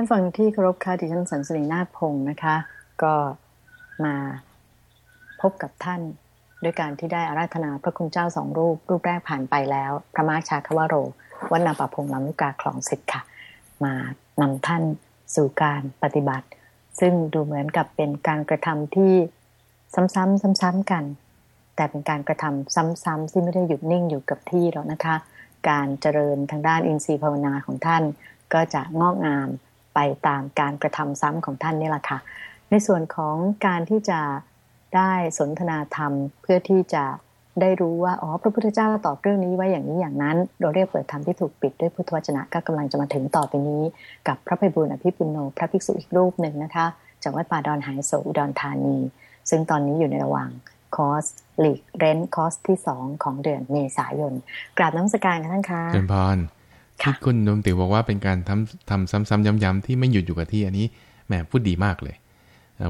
ท่านฟังที่เคารพค่ะดิฉันสันสนีนาฏพงศ์นะคะ ก็มาพบกับท่านด้วยการที่ได้อาราธนาพระคุณเจ้าสองรูป รูปแรกผ่านไปแล้ว พระมาชาควโรวัดนาปะพงลำลูกกาคลองสิทธิ์ค่ะ มานำท่านสู่การปฏิบัติ ซึ่งดูเหมือนกับเป็นการกระทำที่ซ้ำๆซ้ำๆกัน แต่เป็นการกระทำซ้ำๆที่ไม่ได้หยุดนิ่งอยู่กับที่หรอกนะคะ การเจริญทางด้านอินทรีย์ภาวนาของท่านก็จะงอกงาม ไปตามการกระทำซ้ำของท่านนี่แหละค่ะ ในส่วนของการที่จะได้สนทนาธรรมเพื่อที่จะได้รู้ว่าอ๋อพระพุทธเจ้าตอบเรื่องนี้ไว้อย่างนี้อย่างนั้น เราเรียกเปิดธรรมที่ถูกปิดด้วยพุทธวจนะก็กำลังจะมาถึงต่อไปนี้ กับพระภัยบุญอภิปุโนพระภิกษุอีกรูปหนึ่งนะคะจากวัดป่าดอนหายโศอุดรธานี ซึ่งตอนนี้อยู่ในระหว่างคอร์สหลีกเร้นคอร์สที่สองของเดือนเมษายน กราบนมัสการกันท่านคะเจริญพร คุณดวงติ๋วบอกว่าเป็นการทำทำซ้ำๆย้ำๆที่ไม่หยุดอยู่กับที่อันนี้แหมพูดดีมากเลย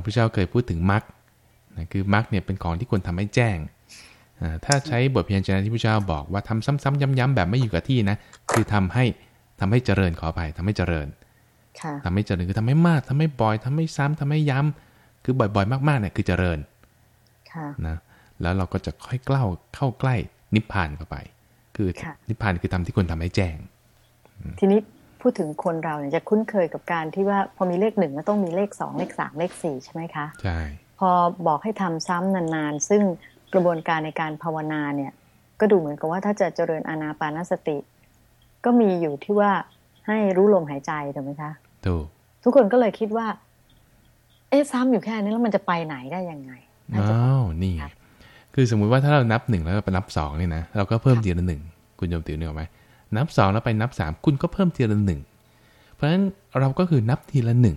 พระเจ้าเคยพูดถึงมรรคนะคือมรรคเนี่ยเป็นของที่ควรทำให้แจ้ง ถ้าใช้บทพยัญชนะที่พระเจ้าบอกว่าทำซ้ำๆย้ำๆแบบไม่อยู่กับที่นะ คือทำให้ทำให้เจริญขอไปทำให้เจริญทำให้เจริญคือทำให้มากทำให้บ่อยทำให้ซ้ำทำให้ย้ำคือบ่อยๆ มากๆเนี่ยคือเจริญนะแล้วเราก็จะค่อยเกล้าเข้าใกล้นิพพานเข้าไป คือนิพพานคือทำที่ควรทำให้แจ้ง ทีนี้พูดถึงคนเราเนี่ยจะคุ้นเคยกับการที่ว่าพอมีเลขหนึ่งก็ต้องมีเลขสองเลขสามเลขสี่ใช่ไหมคะใช่พอบอกให้ทำซ้ำนานๆ ซึ่งกระบวนการในการภาวนาเนี่ย ก็ดูเหมือนกับว่าถ้าจะเจริญอานาปานสติ ก็มีอยู่ที่ว่าให้รู้ลมหายใจถูกไหมคะถูกทุกคนก็เลยคิดว่า เอ๊ะซ้ำอยู่แค่นี้แล้วมันจะไปไหนได้ยังไงอ้าวนี่ คือสมมุติว่าถ้าเรานับหนึ่งแล้วไปนับสองเนี่ยนะเราก็เพิ่มทีละหนึ่งคุณโยมติ๋วเนี่ยไหม นับสองแล้วไปนับสามคุณก็เพิ่มทีละหนึ่งเพราะฉะนั้นเราก็คือนับทีละหนึ่ง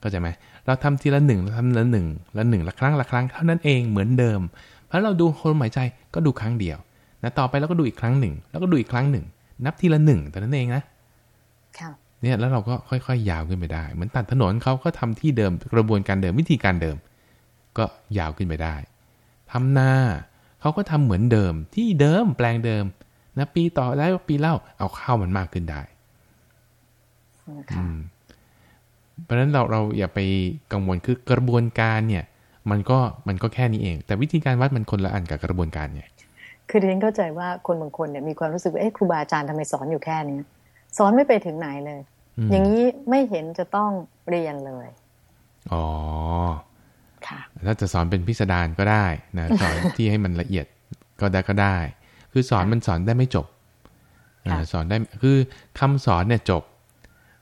เข้าใจไหมเราทำทีละหนึ่งเราทำละหนึ่งละหนึ่งละครั้งละครั้งเท่านั้นเองเหมือนเดิม เพราะเราดูลมหายใจก็ดูครั้งเดียวนะต่อไปเราก็ดูอีกครั้งหนึ่ง แล้วก็ดูอีกครั้งหนึ่ง นับทีละหนึ่งแต่นั้นเองนะเนี่ยแล้วเราก็ค่อยๆ ยาวขึ้นไปได้เหมือนตัดถนนเขาก็ทำที่เดิมกระบวนการเดิมวิธีการเดิม ก็ยาวขึ้นไปได้ทำนาเขาก็ทำเหมือนเดิมที่เดิมแปลงเดิม นะปีต่อแล้วปีเล่าเอาข้าวมันมากขึ้นได้เพราะฉะนั้นเราเราอย่าไปกังวลคือกระบวนการเนี่ย มันก็มันก็แค่นี้เอง แต่วิธีการวัดมันคนละอันกับกระบวนการเนี่ยคือดิฉันเข้าใจว่าคนบางคนเนี่ยมีความรู้สึกว่าเอ๊ะครูบาอาจารย์ทำไมสอนอยู่แค่นี้สอนไม่ไปถึงไหนเลย อย่างนี้ไม่เห็นจะต้องเรียนเลย อ๋อค่ะถ้าจะสอนเป็นพิสดารก็ได้นะสอนที่ให้มันละเอียดก็ได้ก็ได้ คือสอนมันสอนได้ไม่จบสอนได้คือคำสอนเนี่ยจบ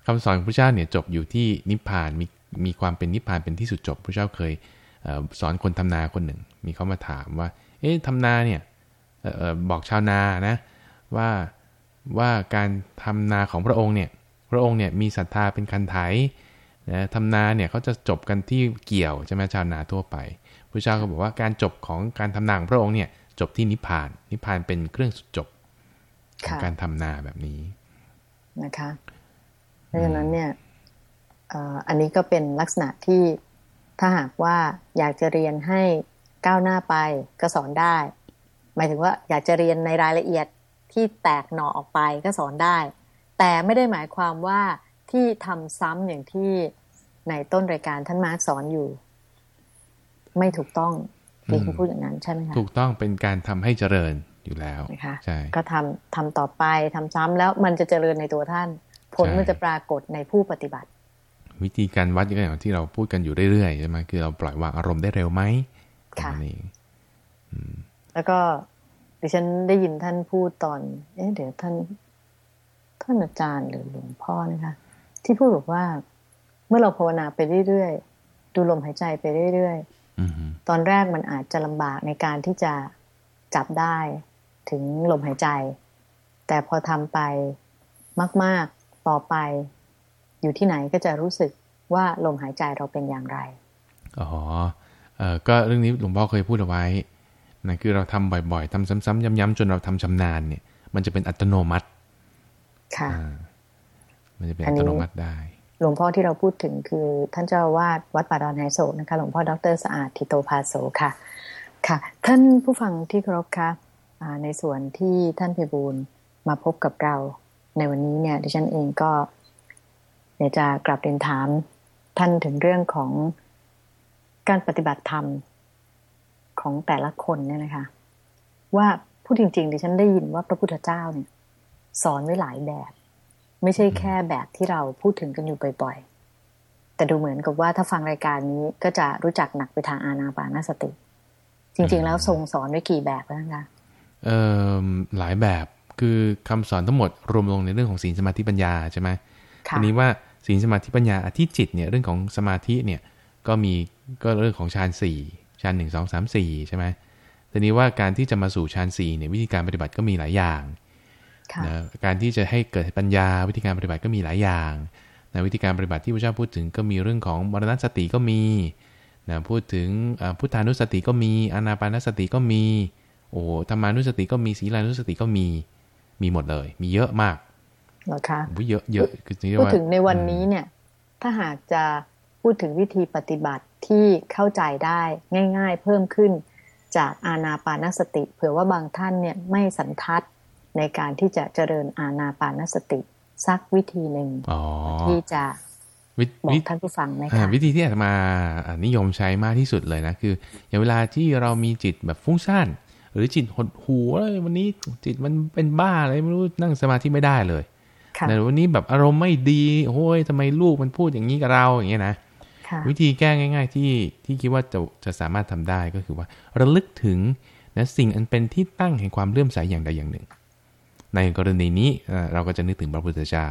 คำสอนพระเจ้าเนี่ยจบอยู่ที่นิพพานมีมีความเป็นนิพพานเป็นที่สุดจบพระเจ้าเคยสอนคนทำนาคนหนึ่ง มีเขามาถามว่า เอ๊ะทำนาเนี่ยบอกชาวนานะว่าว่าการทำนาของพระองค์เนี่ยพระองค์เนี่ยมีศรัทธาเป็นคันไถนะทำนาเนี่ยเขาจะจบกันที่เกี่ยวใช่ไหมชาวนาทั่วไปพระเจ้าก็บอกว่าการจบของการทำนาของพระองค์เนี่ย จบที่นิพพาน นิพพานเป็นเครื่องสุดจบของการทำนาแบบนี้นะคะเพราะฉะนั้นเนี่ยอันนี้ก็เป็นลักษณะที่ถ้าหากว่าอยากจะเรียนให้ก้าวหน้าไปก็สอนได้ หมายถึงว่าอยากจะเรียนในรายละเอียดที่แตกหน่อออกไปก็สอนได้ แต่ไม่ได้หมายความว่าที่ทำซ้ำอย่างที่ในต้นรายการท่านมาร์กสอนอยู่ ไม่ถูกต้อง ที่คุณพูดอย่างนั้นใช่ไหมคะถูกต้องเป็นการทำให้เจริญอยู่แล้วนะคะใช่ก็ทำทำต่อไปทำซ้ำแล้วมันจะเจริญในตัวท่าน ผลมันจะปรากฏในผู้ปฏิบัติ วิธีการวัดอย่างที่เราพูดกันอยู่เรื่อยๆใช่ไหมคือเราปล่อยวางอารมณ์ได้เร็วไหมค่ะนี่แล้วก็ดิฉันได้ยินท่านพูดตอน เอ๊ะเดี๋ยวท่านท่านอาจารย์หรือหลวงพ่อนะคะ ที่พูดบอกว่า เมื่อเราภาวนาไปเรื่อยๆดูลมหายใจไปเรื่อยๆ ตอนแรกมันอาจจะลำบากในการที่จะจับได้ถึงลมหายใจ แต่พอทำไปมาก ๆ ต่อไป อยู่ที่ไหนก็จะรู้สึกว่าลมหายใจเราเป็นอย่างไร อ๋อเออก็เรื่องนี้หลวงพ่อเคยพูดเอาไว้นะคือเราทำบ่อยๆทำซ้ำๆย้ำๆ จนเราทำชำนาญเนี่ย มันจะเป็นอัตโนมัติ ค่ะ มันจะเป็นอัตโนมัติได้ หลวงพ่อที่เราพูดถึงคือท่านเจ้าวาดวัดป่าดอนไฮโซนะคะหลวงพ่อดรสะอาดทิโตภาโสค่ะ ค่ะ ท่านผู้ฟังที่เคารพคะในส่วนที่ท่านเพบูลมาพบกับเราในวันนี้เนี่ยดิฉันเองก็ดี๋ยวจะกลับเรียนถามท่านถึงเรื่องของการปฏิบัติธรรมของแต่ละคนเนี่ยนะคะ ว่าพูดจริงๆดิฉันได้ยินว่าพระพุทธเจ้าเนี่ย สอนไว้หลายแบบ ไม่ใช่แค่แบบที่เราพูดถึงกันอยู่บ่อยๆ แต่ดูเหมือนกับว่าถ้าฟังรายการนี้ก็จะรู้จักหนักไปทางอาณาปานสติ จริง ๆ แล้วทรงสอนไว้กี่แบบแล้วคะเอ่อหลายแบบคือคำสอนทั้งหมดรวมลงในเรื่องของศีลสมาธิปัญญาใช่ไหมทีนี้ว่าศีลสมาธิปัญญาอธิจิตเนี่ยเรื่องของสมาธิเนี่ยก็มีก็เรื่องของฌานสี่ฌานหนึ่งสองสามสี่ใช่ไหมทีนี้ว่าการที่จะมาสู่ฌานสี่เนี่ยวิธีการปฏิบัติก็มีหลายอย่าง นะการที่จะให้เกิดปัญญาวิธีการปฏิบัติก็มีหลายอย่างนะวิธีการปฏิบัติที่พระเจ้าพูดถึงก็มีเรื่องของมรณสติก็มีนะพูดถึงพุทธานุสติก็มีอนาปานสติก็มีโอ้ธรรมานุสติก็มีศีลานุสติก็มีมีหมดเลย มีเยอะมากเหรอคะเยอะเยอะคือพูดถึงในวันนี้เนี่ย ถ้าหากจะพูดถึงวิธีปฏิบัติที่เข้าใจได้ง่าย ๆ เพิ่มขึ้นจากอาณาปานสติ เผื่อว่าบางท่านเนี่ยไม่สันทัด ในการที่จะเจริญอาณาปานสติ สักวิธีหนึ่งที่จะบอกท่านผู้ฟังไหมคะวิธีที่อาจมานิยมใช้มากที่สุดเลยนะคืออย่างเวลาที่เรามีจิตแบบฟุ้งซ่านหรือจิตหดหูเลยวันนี้จิตมันเป็นบ้าอะไรไม่รู้นั่งสมาธิไม่ได้เลยแต่วันนี้แบบอารมณ์ไม่ดีโอ้ยทำไมลูกมันพูดอย่างนี้กับเราอย่างเงี้ยนะวิธีแก้ง่าย ๆ ที่ที่คิดว่าจะจะสามารถทำได้ก็คือว่า ระลึกถึงนะสิ่งอันเป็นที่ตั้งแห่งความเลื่อมใสอย่างใดอย่างหนึ่ง ในกรณีนี้เราก็จะนึกถึงพระพุทธเจ้า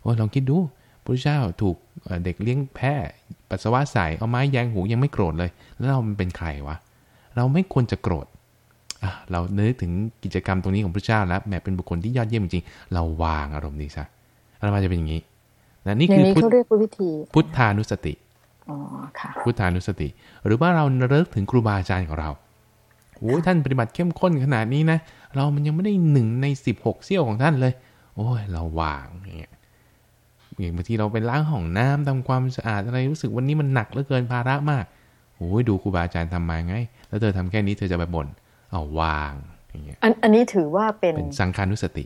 โอ้ลองคิดดูพระเจ้าถูกเด็กเลี้ยงแพะปัสสาวะใส่เอาไม้แยงหูยังไม่โกรธเลย แล้วเรามันเป็นใครวะเราไม่ควรจะโกรธเราเนื้อถึงกิจกรรมตรงนี้ของพระเจ้าแล้วแม้เป็นบุคคลที่ยอดเยี่ยมจริงเราวางอารมณ์นี้ซะแล้วมันจะเป็นอย่างนี้นะนี่คือพุทธวิธีพุทธานุสติอ๋อค่ะพุทธานุสติ หรือว่าเราเลิกถึงครูบาอาจารย์ของเรา โอ้ท่านปฏิบัติเข้มข้นขนาดนี้นะ เรามันยังไม่ได้หนึ่งในสิบหกเสี้ยวของท่านเลย โอ้ย เราวางอย่างเงี้ยอย่างบางทีเราไปล้างห้องน้ำทำความสะอาดอะไรรู้สึกวันนี้มันหนักเหลือเกินภาระมากโอ้ยดูครูบาอาจารย์ทำมาไง แล้วเธอทำแค่นี้เธอจะไปบ่นเอาวางอย่างเงี้ยอันอันนี้ถือว่าเป็นเป็นสังขานุสติ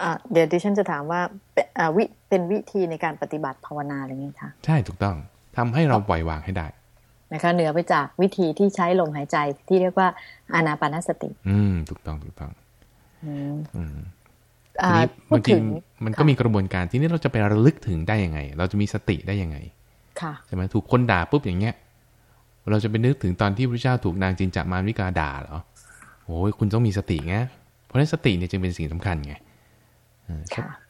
อ่าเดี๋ยวดิฉันจะถามว่าเป็นวิเป็นวิธีในการปฏิบัติภาวนาอะไรเงี้ยคะใช่ถูกต้องทำให้เราปล่อยวางให้ได้ นะคะ เหนือไปจากวิธีที่ใช้ลมหายใจที่เรียกว่าอานาปานสติ อืม ถูกต้องถูกต้อง อืมอืมทีนี้บางทีมันก็มีกระบวนการที่นี้เราจะไประลึกถึงได้ยังไง เราจะมีสติได้ยังไง ค่ะใช่ไหมถูกคนด่าปุ๊บอย่างเงี้ย เราจะไปนึกถึงตอนที่พระเจ้าถูกนางจินจามารวิกาด่าเหรอโอ้ยคุณต้องมีสติไงเพราะฉะนั้นสติเนี่ยจึงเป็นสิ่งสำคัญไง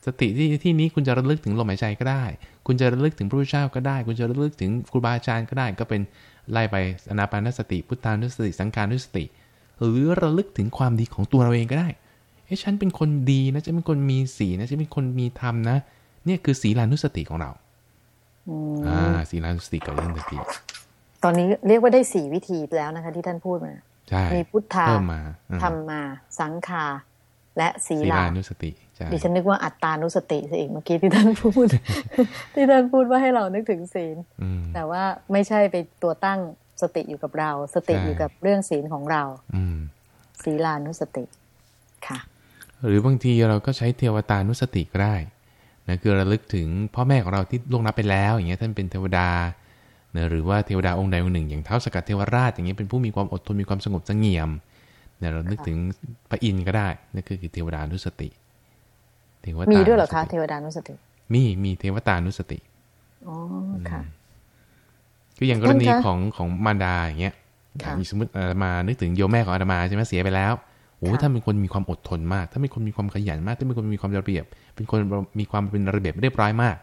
สติที่ที่นี้คุณจะระลึกถึงลมหายใจก็ได้ คุณจะระลึกถึงพระพุทธเจ้าก็ได้ คุณจะระลึกถึงครูบาอาจารย์ก็ได้ ก็เป็นไล่ไปอนาปานสติ พุทธานุสติ สังการนุสติ หรือระลึกถึงความดีของตัวเราเองก็ได้เฮ้ยฉันเป็นคนดีนะฉันเป็นคนมีศีลนะฉันเป็นคนมีธรรมนะ เนี่ยคือศีลานุสติของเราอ่าศีลานุสติกับเรื่องสติตอนนี้เรียกว่าได้สี่วิธีแล้วนะคะ ที่ท่านพูดมาช่ มีพุทธาธรรมมาสังขา และศีลานุสติดิฉันนึกว่าอัตตานุสติซะอีกเมื่อกี้ที่ท่านพูด ที่ท่านพูดว่าให้เรานึกถึงศีล แต่ว่าไม่ใช่ไปตัวตั้งสติอยู่กับเรา สติอยู่กับเรื่องศีลของเราอืศีลานุสติค่ะ หรือบางทีเราก็ใช้เทวตานุสติก็ได้นะคือระลึกถึงพ่อแม่ของเราที่ล่วงลับไปแล้ว อย่างเงี้ยท่านเป็นเทวดานะหรือว่าเทวดาองค์ใดองค์หนึ่ง อย่างเท้าสกัดเทวราชอย่างนี้เป็นผู้มีความอดทนมีความสงบสงเงียม เนี่ยเรานึกถึงพระอินทร์ก็ได้นั่นคือเทวดานุสติเทวตามีด้วยเหรอคะเทวดานุสติ มีมีเทวตานุสติอ๋อค่ะก็อย่างกรณีของของมารดาอย่างเงี้ยมีสมมติมานึกถึงโยมแม่ของอาตมาใช่ไหมเสียไปแล้วโอ้ถ้าเป็นคนมีความอดทนมาก ถ้าเป็นคนมีความขยันมาก ถ้าเป็นคนมีความระเบียบ เป็นคนมีความเป็นระเบียบเรียบร้อยมาก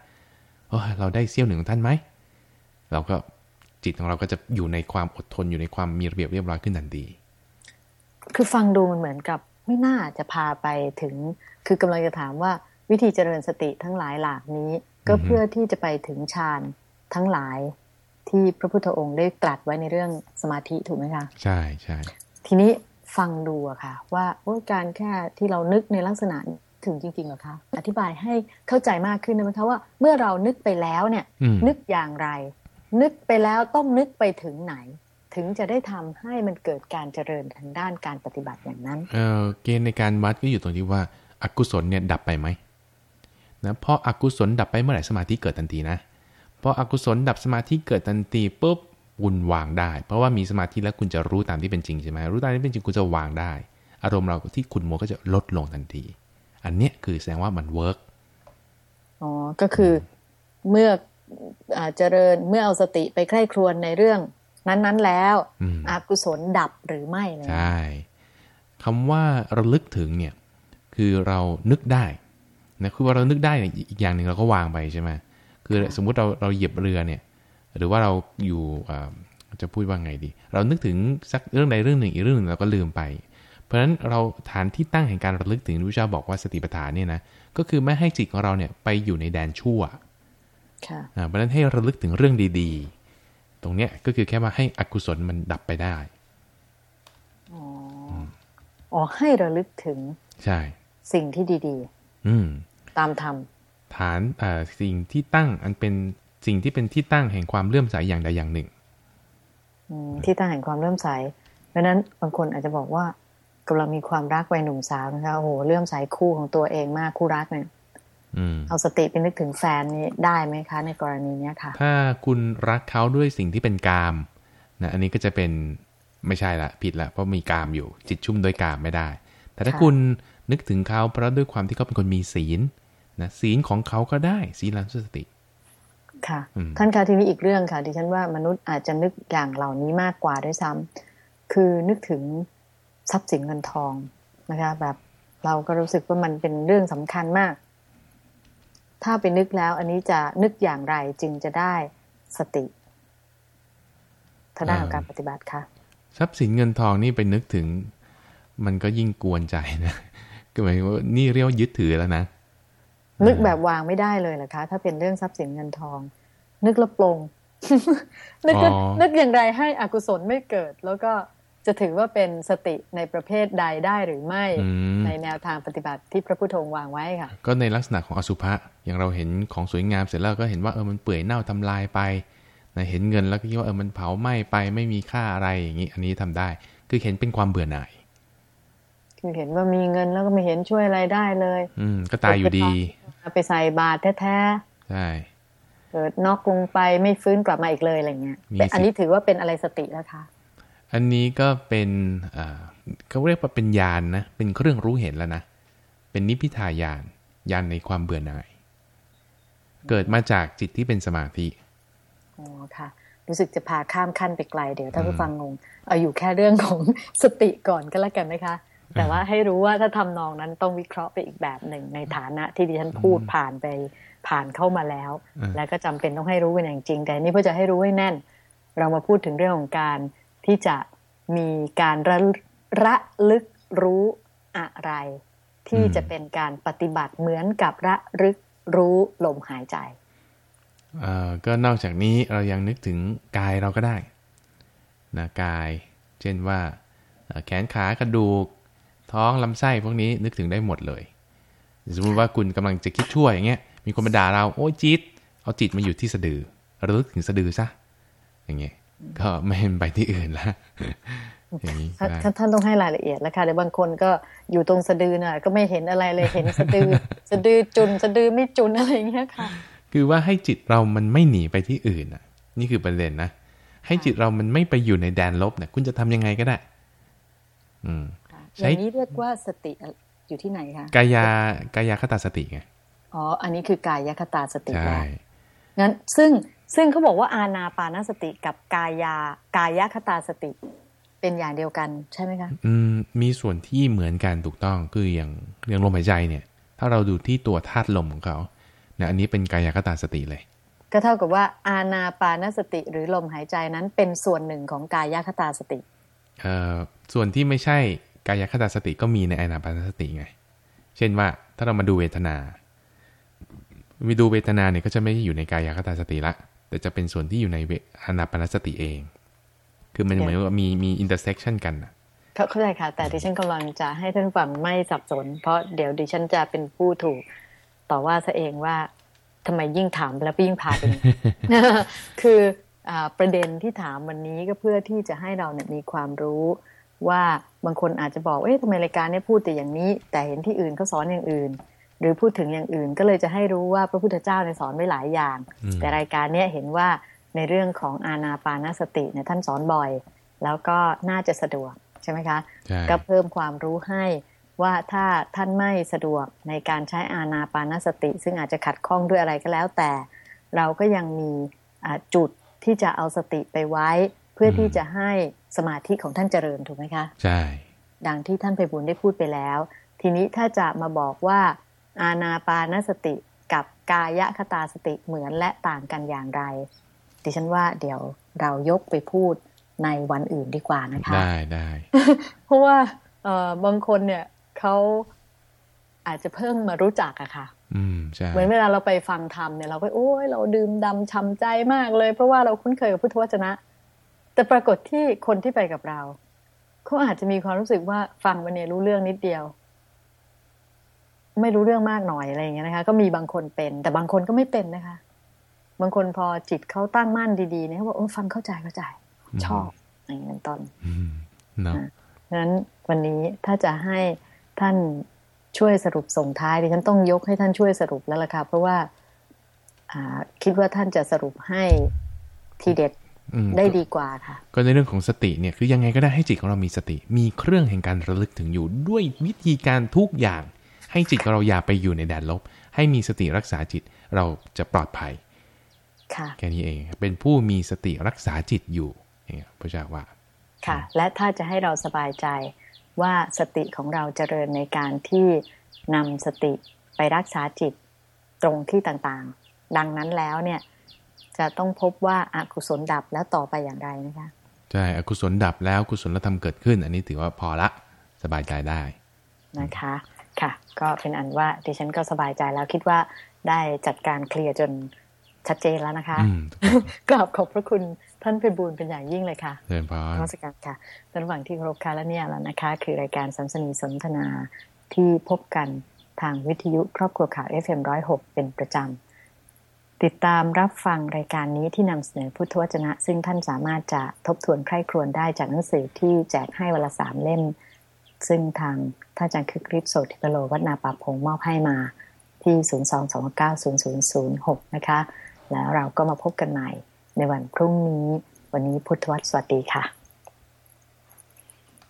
โอ้เราได้เซี่ยวหนึ่งของท่านไหมเราก็จิตของเราก็จะอยู่ในความอดทนอยู่ในความมีระเบียบเรียบร้อยขึ้นทันที คือฟังดูมันเหมือนกับไม่น่าจะพาไปถึง คือกำลังจะถามว่าวิธีเจริญสติทั้งหลายหลากนี้ ก็เพื่อที่จะไปถึงฌานทั้งหลายที่พระพุทธองค์ได้ตรัสไว้ในเรื่องสมาธิถูกไหมคะ ใช่ใช่ทีนี้ฟังดูอะค่ะ ว่าการแค่ที่เรานึกในลักษณะถึงจริงๆหรอคะ อธิบายให้เข้าใจมากขึ้นได้ไหมคะว่าเมื่อเรานึกไปแล้วเนี่ย นึกอย่างไร นึกไปแล้วต้องนึกไปถึงไหน ถึงจะได้ทำให้มันเกิดการเจริญทางด้านการปฏิบัติอย่างนั้นเออเกณฑ์ในการวัดก็อยู่ตรงที่ว่าอากุศลเนี่ยดับไปไหมนะพออกุศลดับไปเมื่อไหร่สมาธิเกิดทันทีนะพออกุศลดับสมาธิเกิดทันทีปุ๊บคุณวางได้ เพราะว่ามีสมาธิแล้วคุณจะรู้ตามที่เป็นจริงใช่ไหมรู้ตามที่เป็นจริงคุณจะวางได้ อารมณ์เราที่ขุ่นมัวก็จะลดลงทันที อันเนี้ยคือแสดงว่ามัน workอ๋อก็คือเมื่ออาเจริญเมื่อเอาสติไปใคร่ครวญในเรื่อง นั้น ๆ แล้วอืมอกุศลดับหรือไม่เลยใช่คำว่าระลึกถึงเนี่ย คือเรานึกได้นะคือว่าเรานึกได้เนี่ยอีกอย่างหนึ่งเราก็วางไปใช่ไหมคือสมมุติเราเราเหยียบเรือเนี่ย หรือว่าเราอยู่อ่าจะพูดว่าไงดี เรานึกถึงสักเรื่องใดเรื่องหนึ่งอีกเรื่องหนึ่งเราก็ลืมไป เพราะฉะนั้นเราฐานที่ตั้งแห่งการระลึกถึงที่พระเจ้าบอกว่าสติปัฏฐานเนี่ยนะก็คือไม่ให้จิตของเราเนี่ยไปอยู่ในแดนชั่วค่ะอ่าเพราะฉะนั้นให้ระลึกถึงเรื่องดีๆ ตรงเนี้ยก็คือแค่ว่าให้อกุศลมันดับไปได้อ๋ออ๋อให้ระลึกถึง ใช่ สิ่งที่ดีอืมๆตามธรรมฐานเอ่อสิ่งที่ตั้งอันเป็นสิ่งที่เป็นที่ตั้งแห่งความเลื่อมใสอย่างใดอย่างหนึ่งอืมที่ตั้งแห่งความเริ่อมใส เพราะฉะนั้นบางคนอาจจะบอกว่ากำลังมีความรักวัยหนุ่มสาวนะคะโอ้โหเลื่อมใสคู่ของตัวเองมากคู่รักเนี่ยอืม เอาสติไปนึกถึงแฟนนี่ได้ไหมคะ ในกรณีเนี้ยค่ะ ถ้าคุณรักเขาด้วยสิ่งที่เป็นกามนะอันนี้ก็จะเป็นไม่ใช่ละผิดละเพราะมีกามอยู่จิตชุ่มด้วยกามไม่ได้ แต่ถ้าค่ะคุณนึกถึงเขาเพราะด้วยความที่เขาเป็นคนมีศีลนะศีลของเขาก็ได้ศีลสติค่ะอืมท่านคะทีนี้อีกเรื่องค่ะดิฉันว่ามนุษย์อาจจะนึกอย่างเหล่านี้มากกว่าด้วยซ้ำคือนึกถึงทรัพย์สินเงินทองนะคะ แบบเราก็รู้สึกว่ามันเป็นเรื่องสำคัญมาก ถ้าไปนึกแล้ว อันนี้จะนึกอย่างไรจึงจะได้สติทางด้านของการปฏิบัติค่ะ ทรัพย์สินเงินทองนี่ไปนึกถึง มันก็ยิ่งกวนใจนะก็หมายถึงว่านี่เรียกว่ายึดถือแล้วนะนึกแบบวางไม่ได้เลยเหรอคะ ถ้าเป็นเรื่องทรัพย์สินเงินทอง นึกและปลงนึกว่าอ๋อนึกอย่างไรให้อกุศลไม่เกิด แล้วก็ จะถือว่าเป็นสติในประเภทใดได้หรือไม่อืมในแนวทางปฏิบัติที่พระพุทธองค์วางไว้ค่ะ ก็ในลักษณะของอสุภะอย่างเราเห็นของสวยงามเสร็จแล้วก็เห็นว่าเออมันเปื่อยเน่าทำลายไปนะเห็นเงินแล้วก็คิดว่าเออมันเผาไหม้ไปไม่มีค่าอะไรอย่างนี้อันนี้ทำได้ คือเห็นเป็นความเบื่อหน่ายคือเห็นว่ามีเงินแล้วก็ไม่เห็นช่วยอะไรได้เลย อืมก็ตายอยู่ดีเอาไปใส่บาตรแท้ใช่ๆเกิดนอกลงไปไม่ฟื้นกลับมาอีกเลยอะไรเงี้ยมีแต่สิอันนี้ถือว่าเป็นอะไรสติแล้วคะ อันนี้ก็เป็นอ่าเขาเรียกว่าเป็นญาณนะ เป็นเครื่องรู้เห็นแล้วนะ เป็นนิพพิทายานญาณในความเบื่อหน่าย เกิดมาจากจิตที่เป็นสมาธิอ๋อค่ะ รู้สึกจะพาข้ามขั้นไปไกลเดี๋ยวท่านผู้ฟังงง เอาอยู่แค่เรื่องของสติก่อนก็แล้วกันนะคะ แต่ว่าให้รู้ว่าถ้าทำนองนั้นต้องวิเคราะห์ไปอีกแบบหนึ่งในฐานะที่ดิฉันพูดผ่านไปผ่านเข้ามาแล้วอืมแล้วก็จำเป็นต้องให้รู้กันอย่างจริง แต่นี่เพื่อจะให้รู้ให้แน่น เรามาพูดถึงเรื่องของการ ที่จะมีการระระลึกรู้อะไร ที่จะเป็นการปฏิบัติเหมือนกับระลึกรู้ลมหายใจเอ่อก็นอกจากนี้เรายังนึกถึงกายเราก็ได้นะกาย เช่นว่าแขนขากระดูก ท้องลำไส้พวกนี้นึกถึงได้หมดเลย สมมติว่าคุณกำลังจะคิดชั่วอย่างเงี้ยมีคนมาด่าเราโอ้ยจิต เอาจิตมาอยู่ที่สะดือระลึกถึงสะดือซะอย่างเงี้ย ก็ไม่เห็นไปที่อื่นละอย่างนี้ก็ท่านได้ท่านท่านต้องให้รายละเอียดแล้วค่ะเดี๋ยวบางคนก็อยู่ตรงสะดือน่ะ ก็ไม่เห็นอะไรเลยเห็นสะดือ สะดือจุนสะดือไม่จุนอะไรอย่างเงี้ยค่ะ คือว่าให้จิตเรามันไม่หนีไปที่อื่นอะ นี่คือประเด็นนะให้จิตเรามันไม่ไปอยู่ในแดนลบเนี่ย คุณจะทำยังไงก็ได้ อืมอใช้ย่างนี้เรียกว่าสติอยู่ที่ไหนคะกายากายาคตาสติไงอ๋อ อันนี้คือกายคตาสติใช่แล้วงั้นซึ่ง ซึ่งเขาบอกว่าอาณาปานสติกับกายากายคตาสติเป็นอย่างเดียวกันใช่ไหมคะอืมมีส่วนที่เหมือนกันถูกต้องคืออย่างเรื่องลมหายใจเนี่ย ถ้าเราดูที่ตัวธาตุลมของเขาเนี่ยอันนี้เป็นกายคตาสติเลย ก็เท่ากับว่าอาณาปานสติหรือลมหายใจนั้นเป็นส่วนหนึ่งของกายคตาสติเอ่อส่วนที่ไม่ใช่กายคตาสติก็มีในอานาปานสติไง เช่นว่าถ้าเรามาดูเวทนาวิดูเวทนาเนี่ยก็จะไม่ได้อยู่ในกายคตาสติละ แต่จะเป็นส่วนที่อยู่ในเวอานาปานสติเอง คือมันเหมือนว่ามีมี intersection กันน่ะเข้าเข้าใจค่ะ แต่ดิฉันกำลังจะให้ท่านฟังไม่สับสน เพราะเดี๋ยวดิฉันจะเป็นผู้ถูกต่อว่าซะเองว่าทำไมยิ่งถามแล้วยิ่งพาไปคืออาประเด็นที่ถามวันนี้ก็เพื่อที่จะให้เราเนี่ยมีความรู้ว่าบางคนอาจจะบอกเอ๊ะทำไมรายการเนี้พูดแต่อย่างนี้ แต่เห็นที่อื่นเขาสอนอย่างอื่น หรือพูดถึงอย่างอื่นก็เลยจะให้รู้ว่าพระพุทธเจ้าในสอนไว้หลายอย่าง แต่รายการเนี้ยเห็นว่าในเรื่องของอาณาปานสติเนี่ยท่านสอนบ่อย แล้วก็น่าจะสะดวกใช่ไหมคะ ก็เพิ่มความรู้ให้ว่าถ้าท่านไม่สะดวกในการใช้อาณาปานสติ ซึ่งอาจจะขัดข้องด้วยอะไรก็แล้ว แต่เราก็ยังมีจุดที่จะเอาสติไปไว้ เพื่อที่จะให้สมาธิของท่านเจริญถูกไหมคะ ใช่ ดังที่ท่านไปบุญได้พูดไปแล้ว ทีนี้ถ้าจะมาบอกว่า อาณาปานสติกับกายคตาสติเหมือนและต่างกันอย่างไร ดิฉันว่าเดี๋ยวเรายกไปพูดในวันอื่นดีกว่านะคะ ได้ได้เพราะว่าเออบางคนเนี่ยเขาอาจจะเพิ่งมารู้จักอะค่ะอืมใช่เหมือนเวลาเราไปฟังธรรมเนี่ยเราก็โอ้ยเราดื่มดำช้าใจมากเลย เพราะว่าเราคุ้นเคยกับพุทธวจนะ แต่ปรากฏที่คนที่ไปกับเราเขาอาจจะมีความรู้สึกว่าฟังวันนี้รู้เรื่องนิดเดียว ไม่รู้เรื่องมากหน่อยอะไรอย่างเงี้ยนะคะ ก็มีบางคนเป็น แต่บางคนก็ไม่เป็นนะคะ บางคนพอจิตเขาตั้งมั่นดีๆเนี่ยเขาบอกโอ้ฟังเข้าใจเข้าใจ ชอบอย่างนี้เป็นต้นเนาะนั้นวันนี้ถ้าจะให้ท่านช่วยสรุปส่งท้ายดิฉันต้องยกให้ท่านช่วยสรุปแล้วล่ะค่ะเพราะว่าคิดว่าท่านจะสรุปให้ทีเด็ดได้ดีกว่าค่ะ ก็ในเรื่องของสติเนี่ยคือยังไงก็ได้ให้จิตของเรามีสติ มีเครื่องแห่งการระลึกถึงอยู่ด้วยวิธีการทุกอย่าง ให้จิตของเราอย่าไปอยู่ในแดนลบ ให้มีสติรักษาจิตเราจะปลอดภัยแค่นี้เอง เป็นผู้มีสติรักษาจิตอยู่เนี่ยพระเจ้าว่า ค่ะ และถ้าจะให้เราสบายใจว่าสติของเราเจริญในการที่นำสติไปรักษาจิตตรงที่ต่างๆ ดังนั้นแล้วเนี่ยจะต้องพบว่าอากุศลดับแล้วต่อไปอย่างไรนะคะใช่อกุศลดับแล้วกุศลธรรมเกิดขึ้น อันนี้ถือว่าพอละสบายใจได้นะคะ ค่ะ ก็เป็นอันว่าดิฉันก็สบายใจแล้วคิดว่าได้จัดการเคลียร์จนชัดเจนแล้วนะคะกราบขอบพระคุณท่านเพบูลเป็นอย่างยิ่งเลยค่ะเชิญพรนมัสการค่ะระหว่างที่ครบค่ะและเนี่ยแล้วนะคะ คือรายการสัมสนีสนทนาที่พบกันทางวิทยุครอบครัวข่าว FM106 เป็นประจำ ติดตามรับฟังรายการนี้ที่นำเสนอพุทธวจนะ ซึ่งท่านสามารถจะทบทวนใคร่ครวญได้จากหนังสือที่แจกให้เวลาสามเล่ม ซึ่งทางท่านอาจารย์คึกฤทธิ์โสติปโลวัฒนาปาพงมอบให้มาที่ 022900006 นะคะ แล้วเราก็มาพบกันใหม่ในวันพรุ่งนี้ วันนี้พุทธวัตรสวัสดีค่ะ